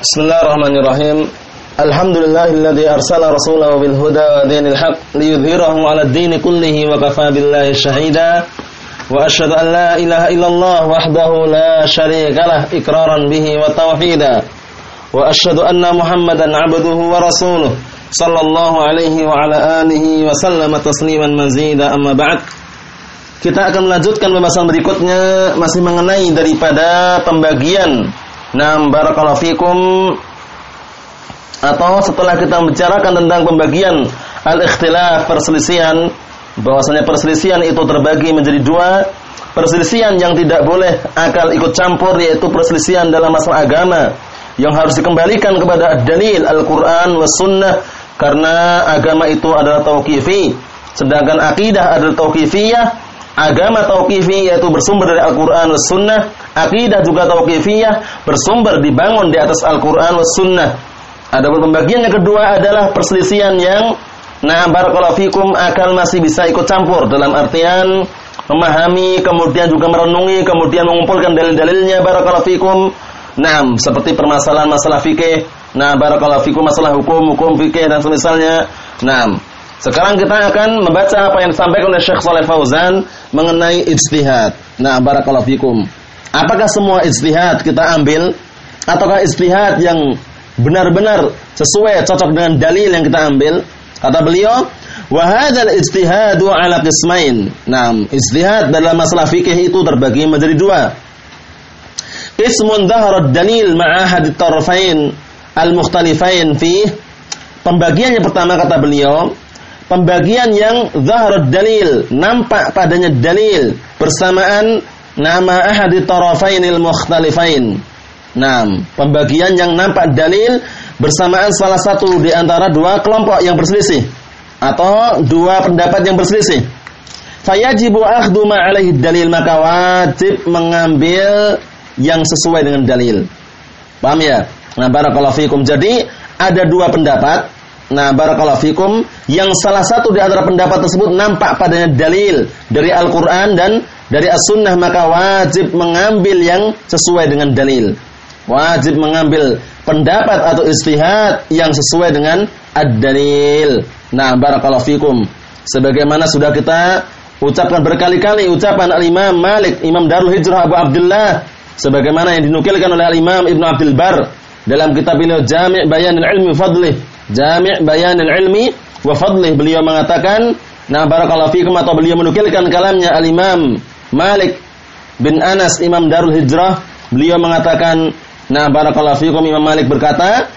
Bismillahirrahmanirrahim. Alhamdulillahilladzi arsala rasulahu bil huda wa dinil haq liyudhhirahu 'ala ad-din kullihi wa kafa billahi shahida. Wa asyhadu an la ilaha illallah wahdahu la syarika lah iqraran bihi wa tauhida. Wa asyhadu anna Muhammadan 'abduhu wa rasuluh sallallahu alaihi wa ala alihi wa sallama tasliman mazida amma ba'd. Kita akan melanjutkan pembahasan berikutnya masih mengenai daripada pembagian Nah, barakallahu fikum. Atau setelah kita membicarakan tentang pembagian al-ikhtilaf perselisihan bahwasanya perselisihan itu terbagi menjadi dua. Perselisihan yang tidak boleh akal ikut campur yaitu perselisihan dalam masalah agama yang harus dikembalikan kepada dalil Al-Qur'an was sunnah karena agama itu adalah tauqifi. Sedangkan akidah adalah tauqifiyah agama tauqifi yaitu bersumber dari Al-Qur'an was sunnah, akidah juga tauqifiyah bersumber dibangun di atas Al-Qur'an was sunnah. Adapun pembagian yang kedua adalah perselisihan yang nah barakallahu fikum akal masih bisa ikut campur dalam artian memahami kemudian juga merenungi kemudian mengumpulkan dalil-dalilnya barakallahu fikum. Nah, seperti permasalahan masalah fikih, nah barakallahu fikum masalah hukum, hukum fikih dan semisalnya. Nah, sekarang kita akan membaca apa yang disampaikan oleh Syekh Saleh Fauzan mengenai ijtihad. Nah, barakallahu fikum. Apakah semua ijtihad kita ambil ataukah ijtihad yang benar-benar sesuai cocok dengan dalil yang kita ambil? Kata beliau, "Wa hadzal ijtihadu 'ala qismain." Nah, ijtihad dalam masalah fikih itu terbagi menjadi dua. Ismun dhahara dalil ma'a tarfain al-mukhtalifain fi Pembagian yang pertama kata beliau, pembagian yang zahrud dalil, nampak padanya dalil bersamaan nama ahadi tarafainil mukhtalifain. Nah, pembagian yang nampak dalil bersamaan salah satu di antara dua kelompok yang berselisih atau dua pendapat yang berselisih. Fayajibu akhdhu ma alaihi dalil maka wajib mengambil yang sesuai dengan dalil. Paham ya? Nah, barakallahu fikum. Jadi ada dua pendapat Nah, barakallahu fikum, yang salah satu di antara pendapat tersebut nampak padanya dalil dari Al-Qur'an dan dari As-Sunnah maka wajib mengambil yang sesuai dengan dalil. Wajib mengambil pendapat atau istihad yang sesuai dengan ad-dalil. Nah, barakallahu fikum. Sebagaimana sudah kita ucapkan berkali-kali ucapan Al-Imam Malik, Imam Darul Hijrah Abu Abdullah sebagaimana yang dinukilkan oleh Al-Imam Ibnu Abdul Bar dalam kitab beliau Jami' Bayan Al-Ilmi Fadlih Jami' Bayan al-Ilmi wa Fadlih beliau mengatakan nah barakallahu fikum atau beliau menukilkan kalamnya al-Imam Malik bin Anas Imam Darul Hijrah beliau mengatakan nah barakallahu fikum Imam Malik berkata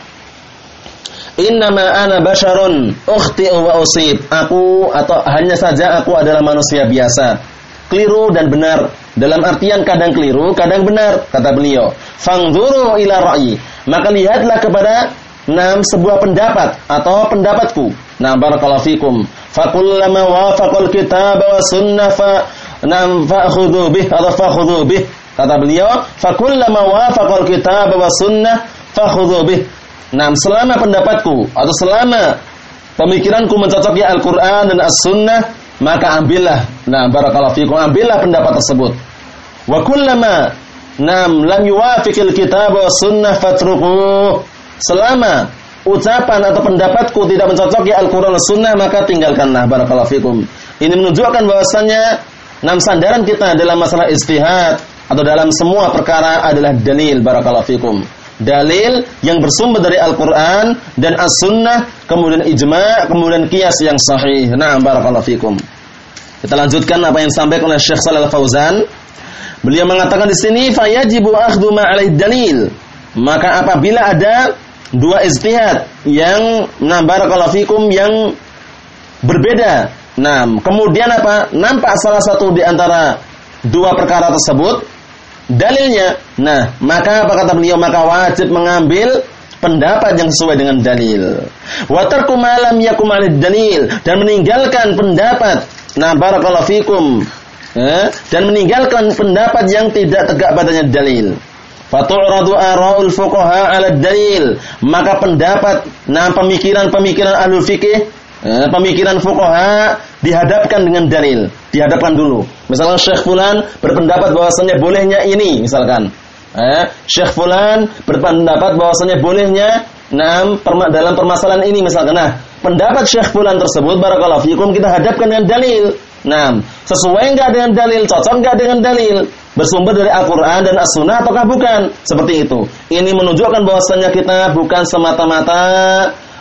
Innama ana basharun ukhti'u wa usib. Aku atau hanya saja aku adalah manusia biasa. Keliru dan benar. Dalam artian kadang keliru, kadang benar, kata beliau. Fangzuru ila ra'yi. Maka lihatlah kepada Nam sebuah pendapat atau pendapatku. Nah, barakallahu fikum. Fakullama wafaqal kitab wa sunnah fa nam fa'khudhu bih atau fa'khudhu bih. Kata beliau, fakullama wafaqal kitab wa sunnah fa'khudhu bih. Nah, selama pendapatku atau selama pemikiranku mencocoki Al-Qur'an dan As-Sunnah, maka ambillah. Nah, barakallahu fikum, ambillah pendapat tersebut. Wa kullama nam lam yuwafiqil kitab wa sunnah fatrukuh selama ucapan atau pendapatku tidak mencocoki Al-Quran dan Sunnah maka tinggalkanlah barakallahu fikum. Ini menunjukkan bahwasannya enam sandaran kita dalam masalah istihad atau dalam semua perkara adalah dalil barakallahu fikum. Dalil yang bersumber dari Al-Quran dan As-Sunnah, kemudian ijma, kemudian kias yang sahih. Nah, barakallahu fikum. Kita lanjutkan apa yang disampaikan oleh Syekh Shalal Fauzan. Beliau mengatakan di sini fayajibu akhdhu ma dalil. Maka apabila ada dua ijtihad yang nah barakallahu fikum yang berbeda. Nah, kemudian apa? Nampak salah satu di antara dua perkara tersebut dalilnya. Nah, maka apa kata beliau? Maka wajib mengambil pendapat yang sesuai dengan dalil. Wa tarku lam yakum dalil dan meninggalkan pendapat. Nah, barakallahu fikum. Eh, dan meninggalkan pendapat yang tidak tegak padanya dalil. Fatu'radu ara'ul fuqaha 'ala dalil. Maka pendapat nah pemikiran-pemikiran ahlul fikih, eh, pemikiran fuqaha dihadapkan dengan dalil, dihadapkan dulu. Misalnya Syekh fulan berpendapat bahwasanya bolehnya ini, misalkan. Eh, Syekh Fulan berpendapat bahwasanya bolehnya nah, dalam permasalahan ini misalkan. Nah, pendapat Syekh Fulan tersebut barakallahu fikum kita hadapkan dengan dalil. Nah, sesuai enggak dengan dalil, cocok enggak dengan dalil? Bersumber dari Al-Qur'an dan As-Sunnah ataukah bukan? Seperti itu. Ini menunjukkan bahwasanya kita bukan semata-mata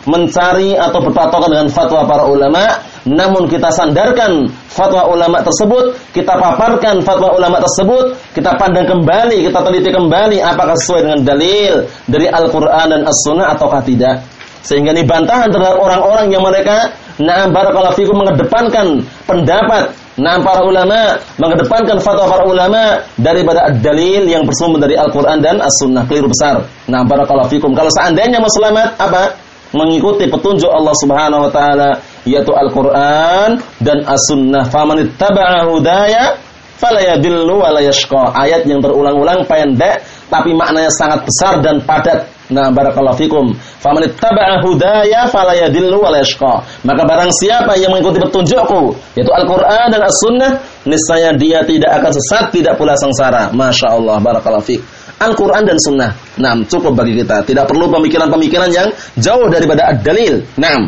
mencari atau berpatokan dengan fatwa para ulama, namun kita sandarkan fatwa ulama tersebut, kita paparkan fatwa ulama tersebut, kita pandang kembali, kita teliti kembali apakah sesuai dengan dalil dari Al-Qur'an dan As-Sunnah ataukah tidak. Sehingga ini bantahan terhadap orang-orang yang mereka na'am barakallahu fikum mengedepankan pendapat Nah, para ulama mengedepankan fatwa para ulama daripada dalil yang bersumber dari Al-Quran dan As-Sunnah. Keliru besar. Nah, barakallahu fikum. Kalau seandainya mau selamat, apa? Mengikuti petunjuk Allah Subhanahu wa taala yaitu Al-Qur'an dan As-Sunnah. Faman ittaba'a hudaya fala yadillu wa la yashqa. Ayat yang terulang-ulang pendek tapi maknanya sangat besar dan padat. Nah, barakallahu fikum. Faman ittaba'a hudaya fala yadillu wa la yashqa. Maka barang siapa yang mengikuti petunjukku, yaitu Al-Qur'an dan As-Sunnah, niscaya dia tidak akan sesat, tidak pula sengsara. Masya Allah, barakallahu fikum. Al-Quran dan Sunnah. Nah, cukup bagi kita. Tidak perlu pemikiran-pemikiran yang jauh daripada ad-dalil. Nah,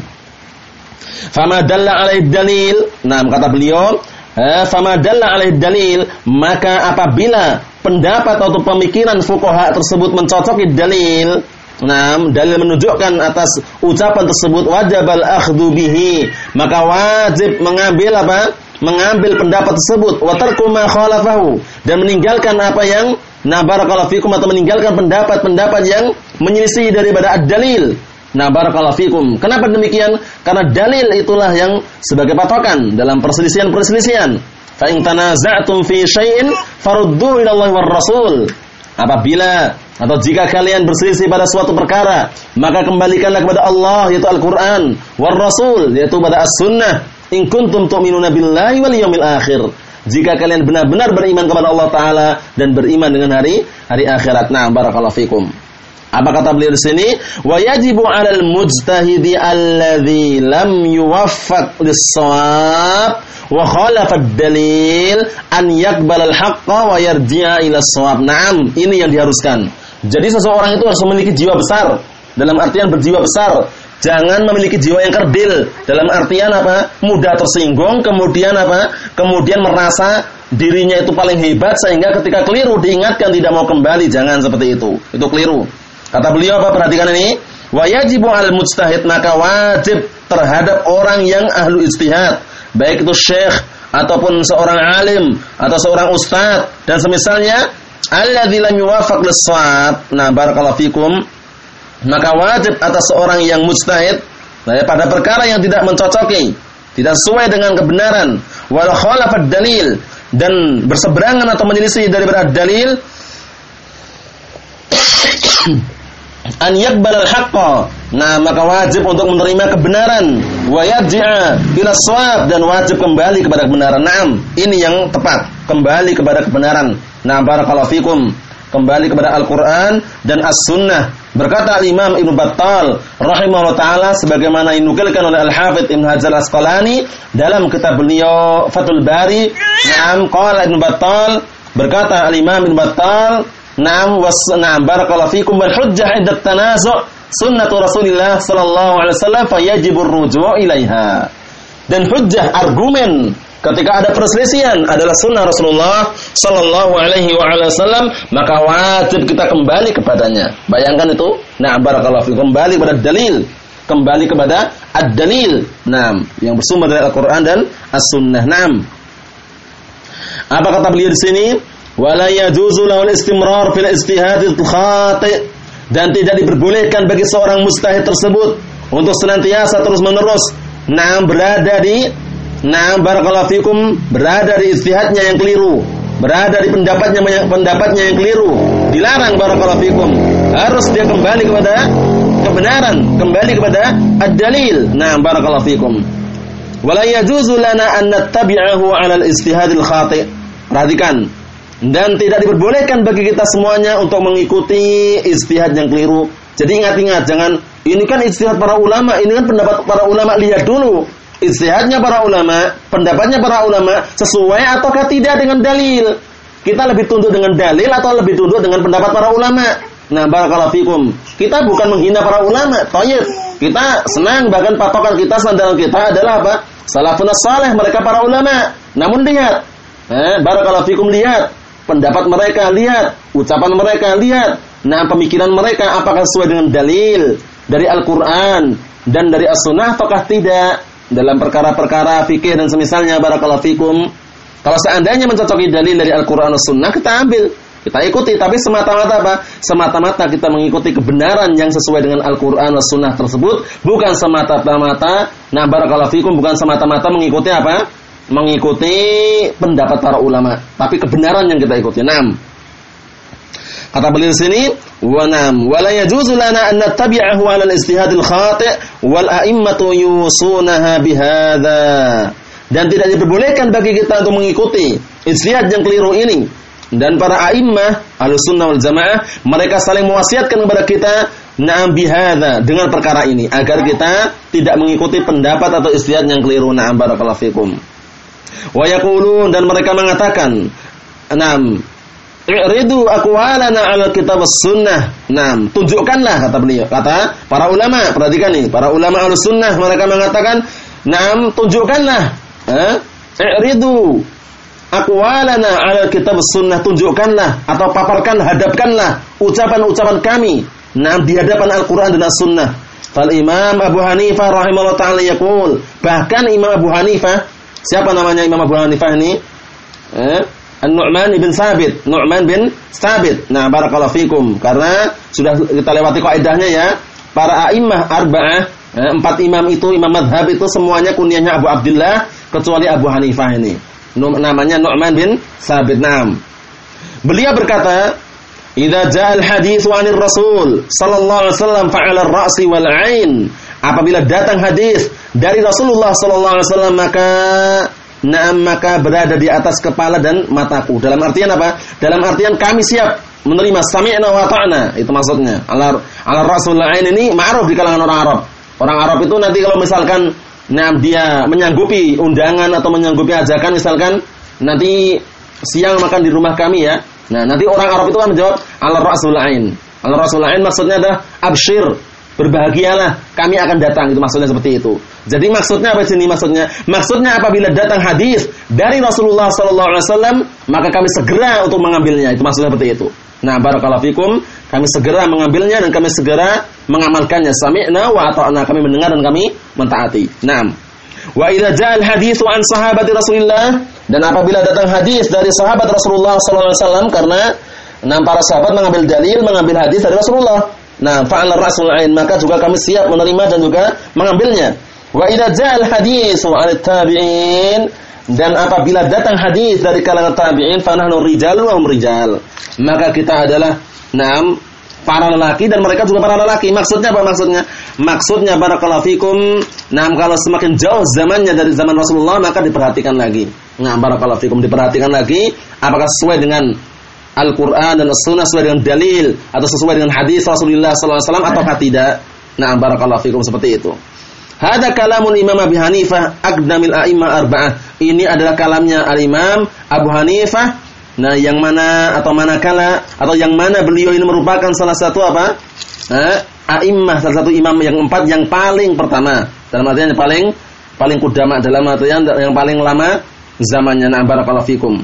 fama dalla alaih dalil. Nah, kata beliau, eh, fama dalla alaih dalil, maka apabila pendapat atau pemikiran fukoha tersebut mencocoki dalil, Nah, dalil menunjukkan atas ucapan tersebut wajib al-akhdhu bihi, maka wajib mengambil apa? Mengambil pendapat tersebut wa tarku ma khalafahu dan meninggalkan apa yang Nah, barakallahu fikum atau meninggalkan pendapat-pendapat yang menyelisih daripada ad-dalil. Nah, barakallahu fikum. Kenapa demikian? Karena dalil itulah yang sebagai patokan dalam perselisihan-perselisihan. Fa in tanaza'tum fi syai'in faruddu ila Allah war Rasul. Apabila atau jika kalian berselisih pada suatu perkara, maka kembalikanlah kepada Allah yaitu Al-Qur'an, war Rasul yaitu pada As-Sunnah. In kuntum tu'minuna billahi wal yawmil akhir jika kalian benar-benar beriman kepada Allah taala dan beriman dengan hari hari akhirat. Nah, barakallahu fikum. Apa kata beliau di sini? Wa yajibu 'alal mujtahidi alladhi lam yuwaffaq lis-shawab wa khalafa dalil an yaqbal al-haqqa wa yarji'a ila shawab. Naam, ini yang diharuskan. Jadi seseorang itu harus memiliki jiwa besar. Dalam artian berjiwa besar, Jangan memiliki jiwa yang kerdil. Dalam artian apa? Mudah tersinggung, kemudian apa? Kemudian merasa dirinya itu paling hebat sehingga ketika keliru diingatkan tidak mau kembali. Jangan seperti itu. Itu keliru. Kata beliau apa? Perhatikan ini. Wa yajibu al mujtahid maka wajib terhadap orang yang ahlu ijtihad, baik itu syekh ataupun seorang alim atau seorang ustadz dan semisalnya alladzi lam yuwafaq lis Nah, barakallahu fikum maka wajib atas seorang yang mujtahid pada perkara yang tidak mencocoki, tidak sesuai dengan kebenaran, wal khalafat dalil dan berseberangan atau menyelisih daripada dalil an yakbal al Nah, maka wajib untuk menerima kebenaran wa yarji'a ila dan wajib kembali kepada kebenaran. Naam, ini yang tepat, kembali kepada kebenaran. Nah, barakallahu fikum kembali kepada Al-Quran dan As-Sunnah. Berkata Imam Ibn Battal rahimahullah taala sebagaimana dinukilkan oleh Al-Hafidz Ibn Hajar Asqalani dalam kitab beliau Fathul Bari, "Na'am qala Ibn Battal" berkata Al-Imam Ibn Battal, "Na'am was na'am barakallahu fikum wal hujjah 'inda tanazu' sunnatu Rasulillah sallallahu alaihi wasallam fayajibu ar-ruju' ilaiha." Dan hujjah argumen ketika ada perselisihan adalah sunnah Rasulullah Sallallahu Alaihi Wasallam maka wajib kita kembali kepadanya. Bayangkan itu. Nah, barakallahu kembali kepada dalil, kembali kepada ad-dalil. Nah, yang bersumber dari Al-Qur'an dan As-Sunnah. Nah. Apa kata beliau di sini? Wala istimrar fil ijtihad khati' dan tidak diperbolehkan bagi seorang mustahid tersebut untuk senantiasa terus-menerus nah berada di Nah, barakallahu fikum berada di istihadnya yang keliru, berada di pendapatnya pendapatnya yang keliru. Dilarang barakallahu fikum. Harus dia kembali kepada kebenaran, kembali kepada ad-dalil. Nah, barakallahu fikum. Wala yajuzu lana an nattabi'ahu 'ala al-istihadil khati'. Perhatikan. Dan tidak diperbolehkan bagi kita semuanya untuk mengikuti istihad yang keliru. Jadi ingat-ingat, jangan ini kan istihad para ulama, ini kan pendapat para ulama lihat dulu Istihadnya para ulama, pendapatnya para ulama sesuai ataukah tidak dengan dalil. Kita lebih tunduk dengan dalil atau lebih tunduk dengan pendapat para ulama? Nah, barakallahu fikum. Kita bukan menghina para ulama, toyib. Kita senang bahkan patokan kita sandaran kita adalah apa? Salafun saleh mereka para ulama. Namun lihat, eh, barakallahu fikum lihat pendapat mereka, lihat ucapan mereka, lihat nah pemikiran mereka apakah sesuai dengan dalil dari Al-Qur'an dan dari As-Sunnah ataukah tidak dalam perkara-perkara fikih dan semisalnya barakallahu fikum kalau seandainya mencocoki dalil dari Al-Quran dan Sunnah, kita ambil. Kita ikuti, tapi semata-mata apa? Semata-mata kita mengikuti kebenaran yang sesuai dengan Al-Quran dan Sunnah tersebut. Bukan semata-mata, nah barakallahu fikum, bukan semata-mata mengikuti apa? Mengikuti pendapat para ulama. Tapi kebenaran yang kita ikuti. Enam. Kata beliau sini, la yajuzu lana an nattabi'ahu 'ala al-ijtihad al-khati' wal a'immatu yusunaha bihadza dan tidak diperbolehkan bagi kita untuk mengikuti ijtihad yang keliru ini. Dan para a'immah sunnah wal jamaah mereka saling mewasiatkan kepada kita na'am bihadza dengan perkara ini agar kita tidak mengikuti pendapat atau ijtihad yang keliru. Na'am barakallahu fikum. Wa yaqulun dan mereka mengatakan na'am I'ridu aqwalana 'ala kitab sunnah. Naam, tunjukkanlah kata beliau. Kata para ulama, perhatikan nih, para ulama Ahlussunnah mereka mengatakan, "Naam, tunjukkanlah eh, i'ridu aqwalana 'ala kitab sunnah tunjukkanlah atau paparkan hadapkanlah ucapan-ucapan kami nah di hadapan Al-Qur'an dan As-Sunnah. Fal Imam Abu Hanifah rahimahullah taala yaqul, bahkan Imam Abu Hanifah, siapa namanya Imam Abu Hanifah ini? Eh, An-Nu'man bin Sabit, Nu'man bin Sabit. Nah, barakallahu fikum karena sudah kita lewati kaidahnya ya. Para a'immah arba'ah, eh, empat imam itu, imam madhab itu semuanya kunyahnya Abu Abdullah kecuali Abu Hanifah ini. Namanya Nu'man bin Sabit Nam. Beliau berkata, "Idza ja'al haditsu 'anil Rasul sallallahu alaihi wasallam fa'ala ar-ra'si wal 'ain." Apabila datang hadis dari Rasulullah sallallahu alaihi wasallam maka Naam maka berada di atas kepala dan mataku. Dalam artian apa? Dalam artian kami siap menerima sami'na wa ta'na. Itu maksudnya. Ala rasul ain ini ma'ruf di kalangan orang Arab. Orang Arab itu nanti kalau misalkan nah dia menyanggupi undangan atau menyanggupi ajakan misalkan nanti siang makan di rumah kami ya. Nah, nanti orang Arab itu kan menjawab ala rasul ain. Ala rasul ain maksudnya adalah absyir, berbahagialah kami akan datang itu maksudnya seperti itu. Jadi maksudnya apa sini maksudnya? Maksudnya apabila datang hadis dari Rasulullah sallallahu alaihi wasallam maka kami segera untuk mengambilnya. Itu maksudnya seperti itu. Nah, barakallahu fikum, kami segera mengambilnya dan kami segera mengamalkannya. Sami'na wa ata'na, kami mendengar dan kami mentaati. Naam. Wa idza ja'al haditsu an sahabati Rasulillah dan apabila datang hadis dari sahabat Rasulullah sallallahu alaihi wasallam karena enam para sahabat mengambil dalil, mengambil hadis dari Rasulullah. Nah, fa'al rasul ain. Maka juga kami siap menerima dan juga mengambilnya. Wa idza ja'al haditsu an tabi'in. Dan apabila datang hadis dari kalangan tabi'in fa nahnu rijal wa hum rijal. Maka kita adalah enam para lelaki dan mereka juga para lelaki. Maksudnya apa maksudnya? Maksudnya barakallahu fikum enam kalau semakin jauh zamannya dari zaman Rasulullah maka diperhatikan lagi. Nah barakallahu fikum diperhatikan lagi apakah sesuai dengan Al-Quran dan As-Sunnah sesuai dengan dalil atau sesuai dengan hadis Rasulullah SAW ataukah tidak nah barakallahu fikum seperti itu Hada kalamun Imam Abu Hanifah aqdamil a'imah arba'ah. Ini adalah kalamnya Al-Imam Abu Hanifah. Nah, yang mana atau manakala atau yang mana beliau ini merupakan salah satu apa? Eh, a'imah, salah satu imam yang empat yang paling pertama. Dalam artian yang paling paling kudama dalam artian yang paling lama zamannya na barakallahu fikum.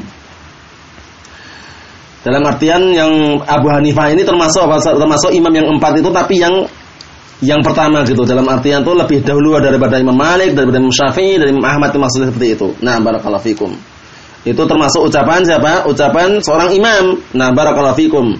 Dalam artian yang Abu Hanifah ini termasuk termasuk imam yang empat itu tapi yang yang pertama gitu dalam artian itu lebih dahulu daripada Imam Malik, daripada Imam Syafi'i, dari Imam Ahmad maksudnya seperti itu. Nah, barakallahu fikum. Itu termasuk ucapan siapa? Ucapan seorang imam. Nah, barakallahu fikum.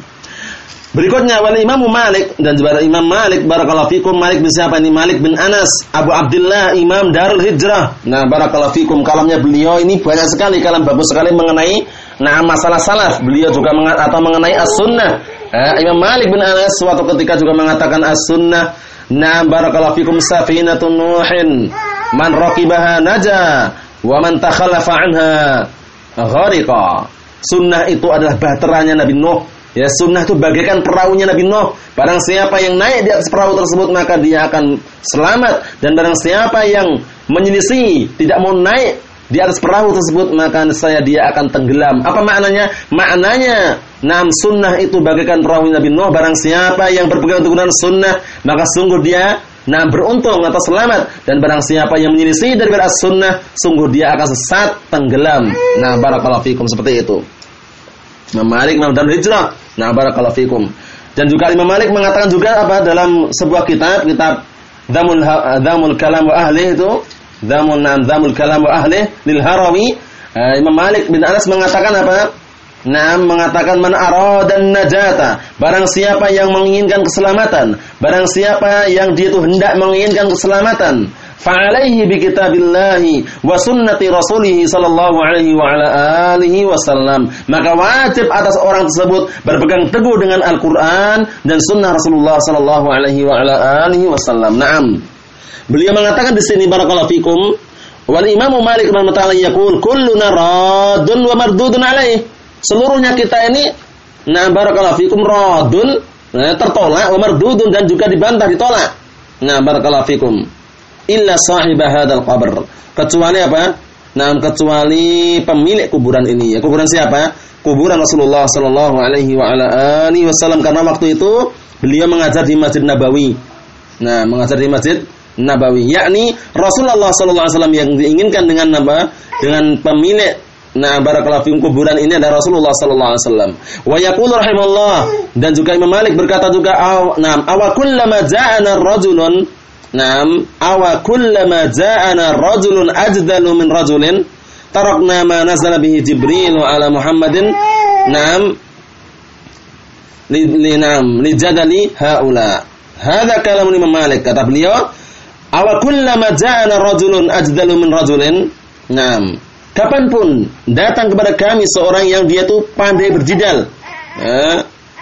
Berikutnya wal Imam Malik dan juga Imam Malik barakallahu fikum Malik bin siapa ini Malik bin Anas Abu Abdullah Imam Darul Hijrah. Nah, barakallahu fikum kalamnya beliau ini banyak sekali kalam bagus sekali mengenai nah masalah salaf. Beliau juga mengat atau mengenai as-sunnah. Eh, Imam Malik bin Anas suatu ketika juga mengatakan as-sunnah Naam barakallahu fikum safinatun Nuhin. Man raqibaha naja wa man takhalafa anha ghariqa. Sunnah itu adalah baterainya Nabi Nuh. Ya, sunnah itu bagaikan perahunya Nabi Nuh. Barang siapa yang naik di atas perahu tersebut maka dia akan selamat dan barang siapa yang menyelisih, tidak mau naik di atas perahu tersebut maka saya dia akan tenggelam. Apa maknanya? Maknanya nam sunnah itu bagaikan perahu Nabi Nuh barang siapa yang berpegang teguh sunnah maka sungguh dia nah beruntung atau selamat dan barang siapa yang menyelisih dari sunnah sungguh dia akan sesat tenggelam. Nah barakallahu fikum seperti itu. Imam Malik Imam Darul Hijrah. Nah barakallahu fikum. Dan juga Imam Malik mengatakan juga apa dalam sebuah kitab kitab Damul Damul Kalam wa Ahli itu Damul Nam Damul Kalam wa Ahli lil Harawi uh, Imam Malik bin Anas mengatakan apa? Naam mengatakan man aradan najata barang siapa yang menginginkan keselamatan barang siapa yang dia itu hendak menginginkan keselamatan fa'alaihi bi kitabillahi wa sunnati rasulih sallallahu alaihi wa ala alihi wasallam maka wajib atas orang tersebut berpegang teguh dengan Al-Qur'an dan sunnah Rasulullah sallallahu alaihi wa ala alihi wasallam na'am Beliau mengatakan di sini barakallahu fikum wal Imam Malik rahimahullah yaqul kulluna radun wa mardudun alaih. Seluruhnya kita ini nah barakallahu fikum radun nah, tertolak wa mardudun dan juga dibantah ditolak. Nah barakallahu fikum illa sahibah hadzal qabr. Kecuali apa? Nah, kecuali pemilik kuburan ini. Ya, kuburan siapa? Kuburan Rasulullah sallallahu alaihi wa wasallam karena waktu itu beliau mengajar di Masjid Nabawi. Nah, mengajar di Masjid Nabawi, yakni Rasulullah sallallahu alaihi wasallam yang diinginkan dengan nama dengan pemilik Nah, barakallahu fikum kuburan ini adalah Rasulullah sallallahu alaihi wasallam. Wa yaqulu rahimahullah dan juga Imam Malik berkata juga, "Aw, na'am, aw kullama ja'ana rajulun" Naam, aw kullama ja'ana rajulun ajdalu min rajulin tarakna ma nazala bihi Jibril ala Muhammadin. Naam. Li, naam, li jadali haula. Hadza kalamun Imam Malik kata beliau, Awa kullama ja'ana rajulun ajdalu min rajulin. Naam. Kapan pun datang kepada kami seorang yang dia tuh pandai berjidal. Eh,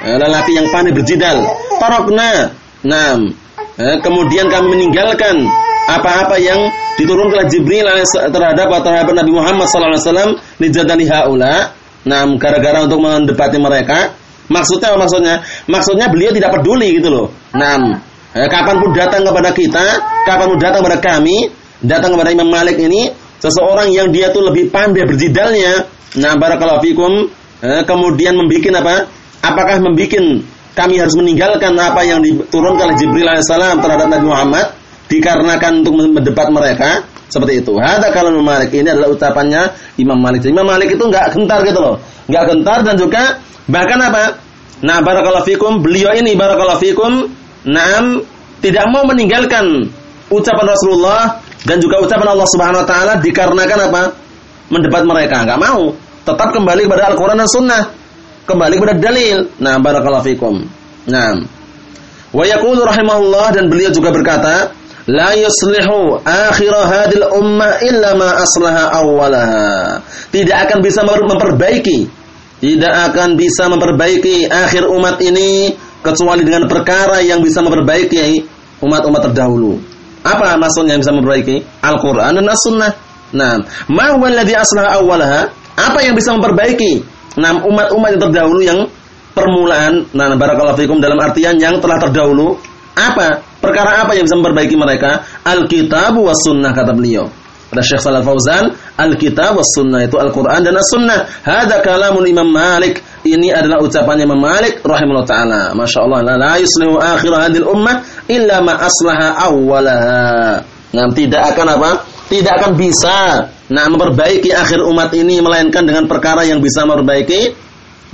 lelaki yang pandai berjidal. Tarakna. Naam. Eh, kemudian kami meninggalkan apa-apa yang diturunkan Jibril terhadap terhadap Nabi Muhammad sallallahu alaihi wasallam lijadani haula. Naam, gara-gara untuk mendepati mereka. Maksudnya maksudnya? Maksudnya beliau tidak peduli gitu loh. Naam. Eh, kapan pun datang kepada kita, kapan pun datang kepada kami, datang kepada Imam Malik ini, seseorang yang dia tuh lebih pandai berjidalnya, nah barakallahu fikum, eh, kemudian membuat apa? Apakah membuat kami harus meninggalkan apa yang diturunkan oleh Jibril alaihissalam terhadap Nabi Muhammad dikarenakan untuk mendebat mereka seperti itu. Ada kalau Imam Malik ini adalah ucapannya Imam Malik. Imam Malik itu nggak gentar gitu loh, nggak gentar dan juga bahkan apa? Nah barakallahu fikum, beliau ini barakallahu fikum Naam tidak mau meninggalkan ucapan Rasulullah dan juga ucapan Allah Subhanahu wa taala dikarenakan apa? Mendebat mereka, enggak mau. Tetap kembali kepada Al-Qur'an dan Sunnah. Kembali kepada dalil. Nah, barakallahu fikum. Naam. Wa yaqulu rahimahullah dan beliau juga berkata, la yuslihu akhir hadil ummah illa ma aslaha awwalaha. Tidak akan bisa memperbaiki, tidak akan bisa memperbaiki akhir umat ini kecuali dengan perkara yang bisa memperbaiki umat-umat terdahulu. Apa maksudnya yang bisa memperbaiki? Al-Qur'an dan As-Sunnah. Nah, ma huwa alladhi aslaha awwalaha? Apa yang bisa memperbaiki nah umat-umat yang terdahulu yang permulaan nah barakallahu fikum dalam artian yang telah terdahulu apa perkara apa yang bisa memperbaiki mereka Alkitab was sunnah kata beliau Kata Syekh Shalal Fauzan, Alkitab was sunnah itu Al-Quran dan As-Sunnah. Hada kalamun Imam Malik. Ini adalah ucapannya Imam Malik rahimahullah taala. Masya Allah, la, yuslihu akhir hadil ummah illa ma aslaha awwalaha. Nah, tidak akan apa? Tidak akan bisa nah memperbaiki akhir umat ini melainkan dengan perkara yang bisa memperbaiki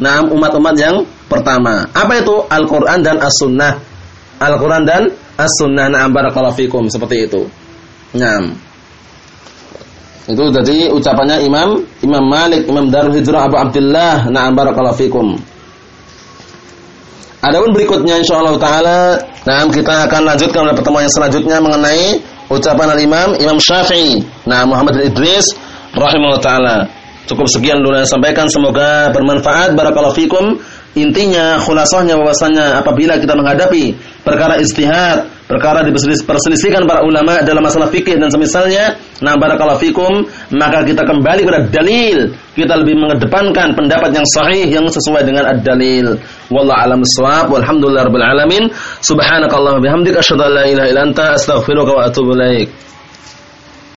nah umat-umat yang pertama. Apa itu? Al-Qur'an dan As-Sunnah. Al-Qur'an dan As-Sunnah. Na'am barakallahu fikum seperti itu. Nah, itu tadi ucapannya Imam Imam Malik, Imam Darul Hijrah Abu Abdullah. Na'am barakallahu fikum. Adapun berikutnya insyaallah taala, nah kita akan lanjutkan pada pertemuan yang selanjutnya mengenai ucapan al-Imam Imam Syafi'i. Nah, Muhammad Idris rahimahullah taala. Cukup sekian dulu yang sampaikan semoga bermanfaat barakallahu fikum. Intinya khulasahnya bahwasanya apabila kita menghadapi perkara istihad, perkara diperselisihkan para ulama dalam masalah fikih dan semisalnya, nah barakallahu fikum, maka kita kembali pada dalil. Kita lebih mengedepankan pendapat yang sahih yang sesuai dengan ad-dalil. Wallahu alam shawab walhamdulillahirabbil alamin. Subhanakallahumma bihamdika asyhadu an la ilaha illa anta astaghfiruka wa atubu ilaik.